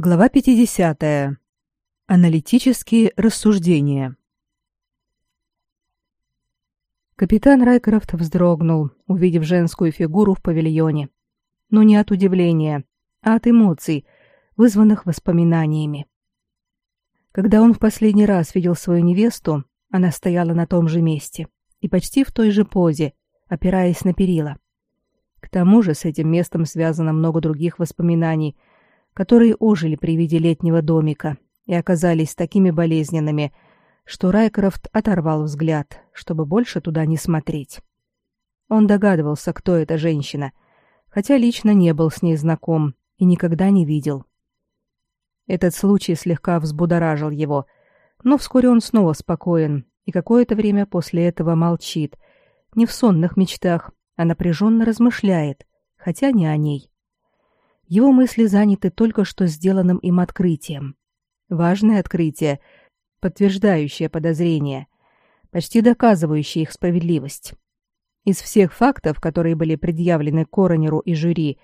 Глава 50. Аналитические рассуждения. Капитан Райкрофт вздрогнул, увидев женскую фигуру в павильоне. Но не от удивления, а от эмоций, вызванных воспоминаниями. Когда он в последний раз видел свою невесту, она стояла на том же месте и почти в той же позе, опираясь на перила. К тому же с этим местом связано много других воспоминаний – которые ожили при виде летнего домика и оказались такими болезненными, что Райкрофт оторвал взгляд, чтобы больше туда не смотреть. Он догадывался, кто эта женщина, хотя лично не был с ней знаком и никогда не видел. Этот случай слегка взбудоражил его, но вскоре он снова спокоен и какое-то время после этого молчит, не в сонных мечтах, а напряженно размышляет, хотя не о ней. Его мысли заняты только что сделанным им открытием. Важное открытие, подтверждающее подозрения, почти доказывающее их справедливость. Из всех фактов, которые были предъявлены коронеру и жюри,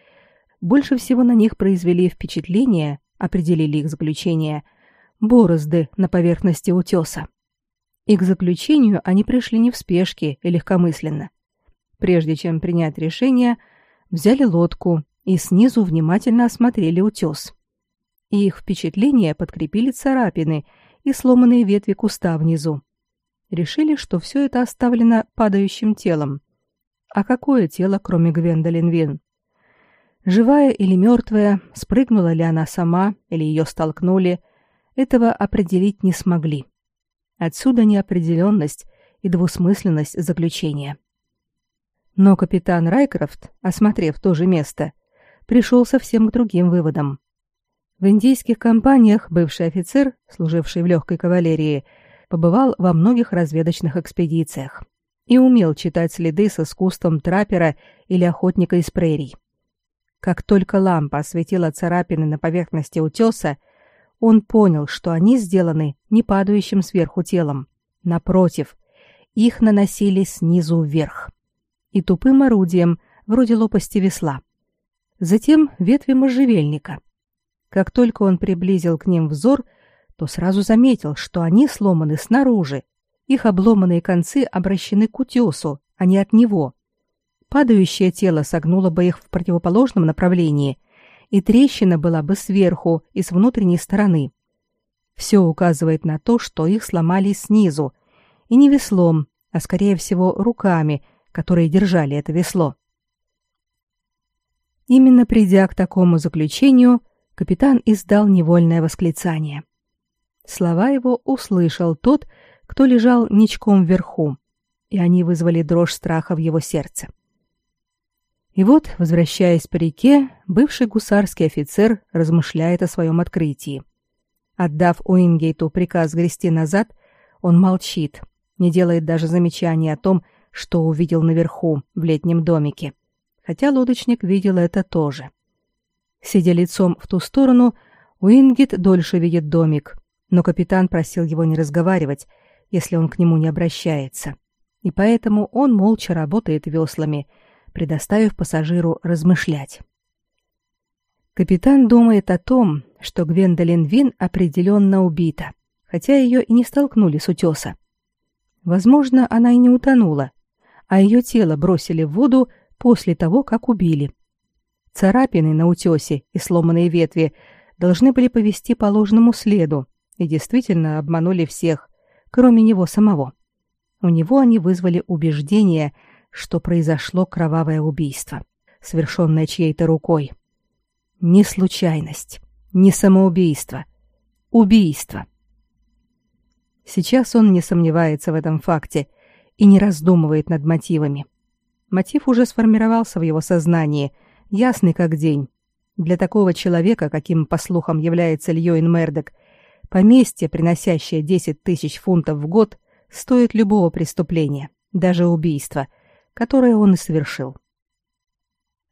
больше всего на них произвели впечатление, определили их заключение, борозды на поверхности утеса. И к заключению они пришли не в спешке и легкомысленно. Прежде чем принять решение, взяли лодку и снизу внимательно осмотрели утес. Их впечатления подкрепили царапины и сломанные ветви куста внизу. Решили, что все это оставлено падающим телом. А какое тело, кроме Гвендолин Вин? Живая или мертвая, спрыгнула ли она сама или ее столкнули, этого определить не смогли. Отсюда неопределенность и двусмысленность заключения. Но капитан Райкрофт, осмотрев то же место, пришел совсем к другим выводам. В индийских компаниях бывший офицер, служивший в легкой кавалерии, побывал во многих разведочных экспедициях и умел читать следы с искусством траппера или охотника из прерий. Как только лампа осветила царапины на поверхности утеса, он понял, что они сделаны не падающим сверху телом. Напротив, их наносили снизу вверх. И тупым орудием, вроде лопасти весла затем ветви можжевельника. Как только он приблизил к ним взор, то сразу заметил, что они сломаны снаружи. Их обломанные концы обращены к утесу, а не от него. Падающее тело согнуло бы их в противоположном направлении, и трещина была бы сверху и с внутренней стороны. Все указывает на то, что их сломали снизу, и не веслом, а скорее всего руками, которые держали это весло. Именно придя к такому заключению, капитан издал невольное восклицание. Слова его услышал тот, кто лежал ничком вверху, и они вызвали дрожь страха в его сердце. И вот, возвращаясь по реке, бывший гусарский офицер размышляет о своем открытии. Отдав Уингейту приказ грести назад, он молчит, не делает даже замечания о том, что увидел наверху, в летнем домике хотя лодочник видел это тоже. Сидя лицом в ту сторону, Уингит дольше видит домик, но капитан просил его не разговаривать, если он к нему не обращается. И поэтому он молча работает веслами, предоставив пассажиру размышлять. Капитан думает о том, что Гвендолин Вин определенно убита, хотя ее и не столкнули с утеса. Возможно, она и не утонула, а ее тело бросили в воду после того, как убили. Царапины на утесе и сломанные ветви должны были повести по ложному следу и действительно обманули всех, кроме него самого. У него они вызвали убеждение, что произошло кровавое убийство, совершенное чьей-то рукой. Не случайность, не самоубийство, убийство. Сейчас он не сомневается в этом факте и не раздумывает над мотивами. Мотив уже сформировался в его сознании, ясный как день. Для такого человека, каким, по слухам, является Льюин Мердок, поместье, приносящее 10 тысяч фунтов в год, стоит любого преступления, даже убийства, которое он и совершил.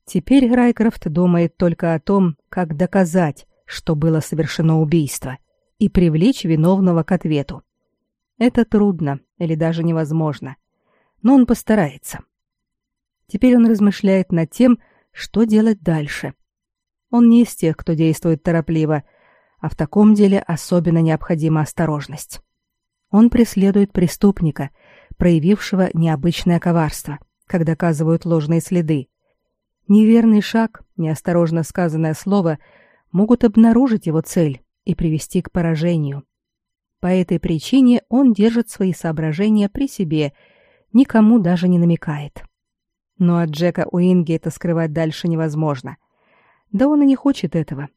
Теперь Райкрофт думает только о том, как доказать, что было совершено убийство, и привлечь виновного к ответу. Это трудно или даже невозможно, но он постарается. Теперь он размышляет над тем, что делать дальше. Он не из тех, кто действует торопливо, а в таком деле особенно необходима осторожность. Он преследует преступника, проявившего необычное коварство, как доказывают ложные следы. Неверный шаг, неосторожно сказанное слово могут обнаружить его цель и привести к поражению. По этой причине он держит свои соображения при себе, никому даже не намекает. Но от Джека Уинги это скрывать дальше невозможно. Да он и не хочет этого.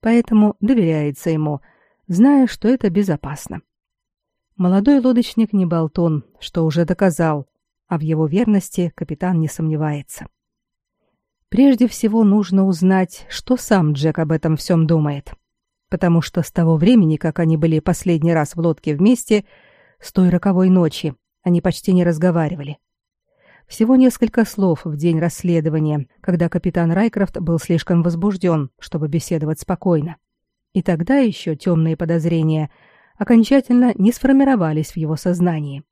Поэтому доверяется ему, зная, что это безопасно. Молодой лодочник не болтун, что уже доказал, а в его верности капитан не сомневается. Прежде всего нужно узнать, что сам Джек об этом всем думает. Потому что с того времени, как они были последний раз в лодке вместе, с той роковой ночи, они почти не разговаривали. Всего несколько слов в день расследования, когда капитан Райкрофт был слишком возбужден, чтобы беседовать спокойно. И тогда еще темные подозрения окончательно не сформировались в его сознании.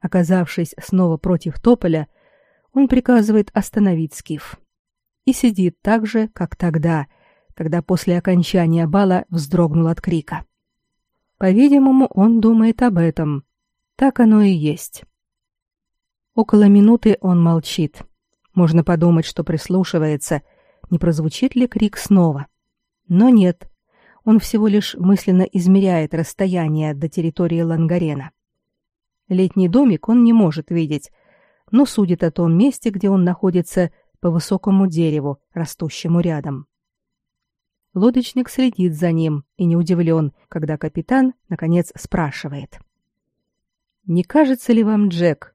Оказавшись снова против Тополя, он приказывает остановить Скиф. И сидит так же, как тогда, когда после окончания бала вздрогнул от крика. По-видимому, он думает об этом. Так оно и есть. Около минуты он молчит. Можно подумать, что прислушивается, не прозвучит ли крик снова. Но нет. Он всего лишь мысленно измеряет расстояние до территории Лангарена. Летний домик он не может видеть, но судит о том месте, где он находится, по высокому дереву, растущему рядом. Лодочник следит за ним и не удивлен, когда капитан, наконец, спрашивает. «Не кажется ли вам, Джек,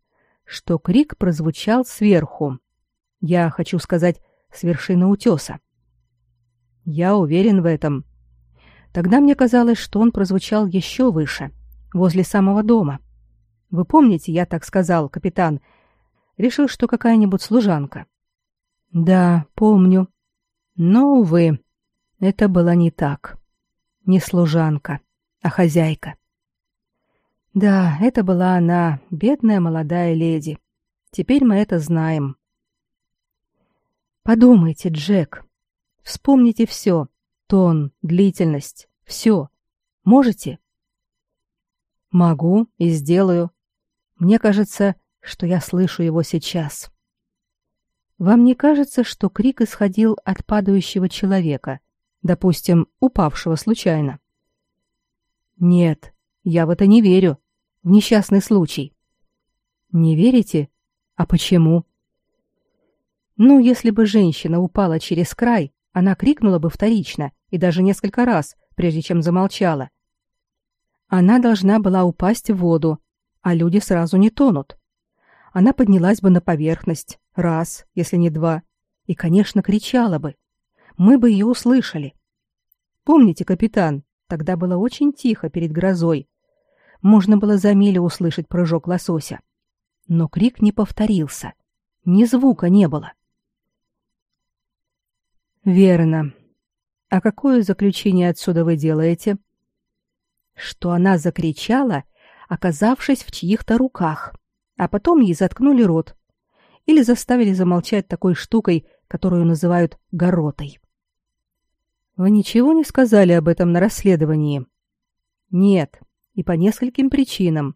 что крик прозвучал сверху. Я хочу сказать, с вершины утеса. Я уверен в этом. Тогда мне казалось, что он прозвучал еще выше, возле самого дома. Вы помните, я так сказал, капитан, решил, что какая-нибудь служанка. Да, помню. Но, увы, это было не так. Не служанка, а хозяйка. Да, это была она, бедная молодая леди. Теперь мы это знаем. Подумайте, Джек. Вспомните все. Тон, длительность, все. Можете? Могу и сделаю. Мне кажется, что я слышу его сейчас. Вам не кажется, что крик исходил от падающего человека, допустим, упавшего случайно? Нет, я в это не верю. Несчастный случай. Не верите? А почему? Ну, если бы женщина упала через край, она крикнула бы вторично и даже несколько раз, прежде чем замолчала. Она должна была упасть в воду, а люди сразу не тонут. Она поднялась бы на поверхность, раз, если не два, и, конечно, кричала бы. Мы бы ее услышали. Помните, капитан, тогда было очень тихо перед грозой, можно было за милю услышать прыжок лосося. Но крик не повторился. Ни звука не было. Верно. А какое заключение отсюда вы делаете? Что она закричала, оказавшись в чьих-то руках, а потом ей заткнули рот или заставили замолчать такой штукой, которую называют горотой. Вы ничего не сказали об этом на расследовании? Нет и по нескольким причинам.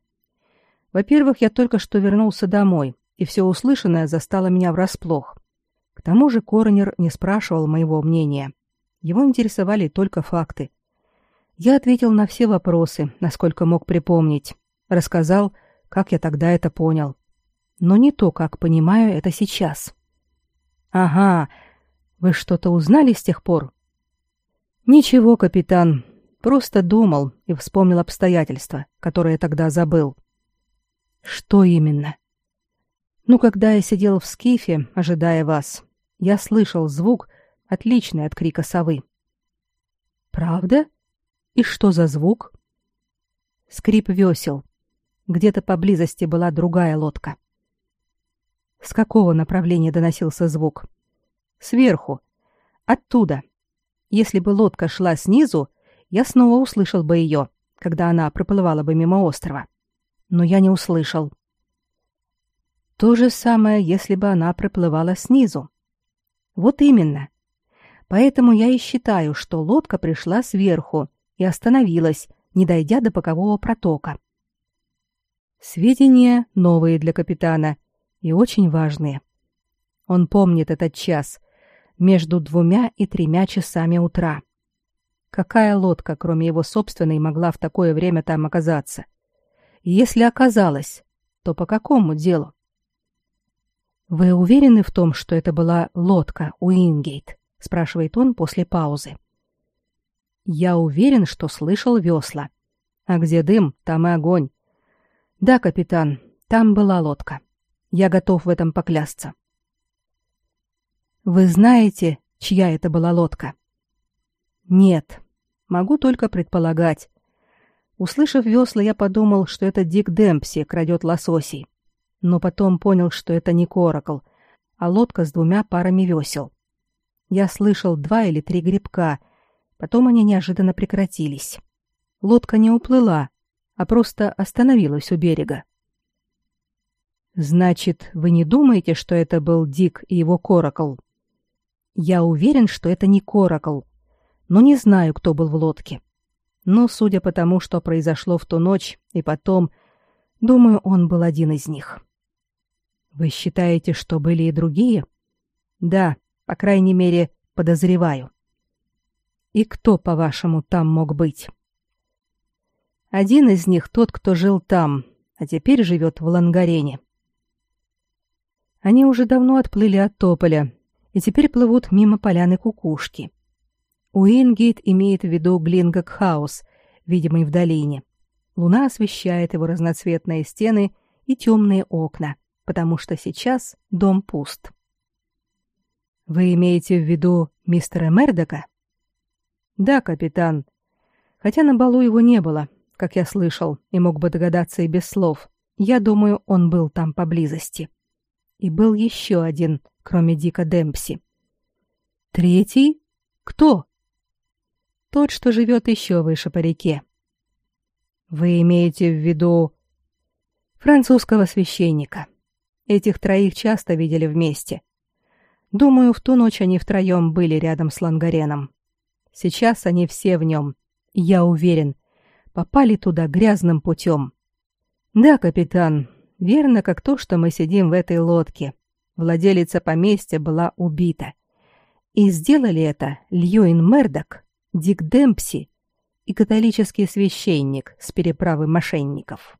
Во-первых, я только что вернулся домой, и все услышанное застало меня врасплох. К тому же коронер не спрашивал моего мнения. Его интересовали только факты. Я ответил на все вопросы, насколько мог припомнить. Рассказал, как я тогда это понял. Но не то, как понимаю это сейчас. Ага, вы что-то узнали с тех пор? Ничего, капитан, Просто думал и вспомнил обстоятельства, которые тогда забыл. Что именно? Ну, когда я сидел в скифе, ожидая вас, я слышал звук, отличный от крика совы. Правда? И что за звук? Скрип весел. Где-то поблизости была другая лодка. С какого направления доносился звук? Сверху. Оттуда. Если бы лодка шла снизу, я снова услышал бы ее, когда она проплывала бы мимо острова. Но я не услышал. То же самое, если бы она проплывала снизу. Вот именно. Поэтому я и считаю, что лодка пришла сверху и остановилась, не дойдя до бокового протока. Сведения новые для капитана и очень важные. Он помнит этот час между двумя и тремя часами утра. Какая лодка, кроме его собственной, могла в такое время там оказаться? И если оказалась, то по какому делу? Вы уверены в том, что это была лодка Уингейт? спрашивает он после паузы. Я уверен, что слышал весла. А где дым, там и огонь. Да, капитан, там была лодка. Я готов в этом поклясться. Вы знаете, чья это была лодка? Нет, Могу только предполагать. Услышав весла, я подумал, что это Дик Демпси крадет лососей. Но потом понял, что это не коракл, а лодка с двумя парами весел. Я слышал два или три грибка, потом они неожиданно прекратились. Лодка не уплыла, а просто остановилась у берега. Значит, вы не думаете, что это был Дик и его коракл? Я уверен, что это не коракл, но не знаю, кто был в лодке. Но, судя по тому, что произошло в ту ночь и потом, думаю, он был один из них. Вы считаете, что были и другие? Да, по крайней мере, подозреваю. И кто, по-вашему, там мог быть? Один из них тот, кто жил там, а теперь живет в Лангарене. Они уже давно отплыли от тополя и теперь плывут мимо поляны кукушки. Уингейт имеет в виду Глингок-хаус, видимый в долине. Луна освещает его разноцветные стены и темные окна, потому что сейчас дом пуст. Вы имеете в виду мистера Мердока? Да, капитан. Хотя на балу его не было, как я слышал, и мог бы догадаться и без слов. Я думаю, он был там поблизости. И был еще один, кроме Дика Демпси. Третий? Кто? Тот, что живет еще выше по реке. Вы имеете в виду французского священника. Этих троих часто видели вместе. Думаю, в ту ночь они втроем были рядом с Лангареном. Сейчас они все в нем. Я уверен, попали туда грязным путем. Да, капитан, верно, как то, что мы сидим в этой лодке. Владелица поместья была убита. И сделали это Льюин Мердок Дик Демпси и католический священник с переправы мошенников.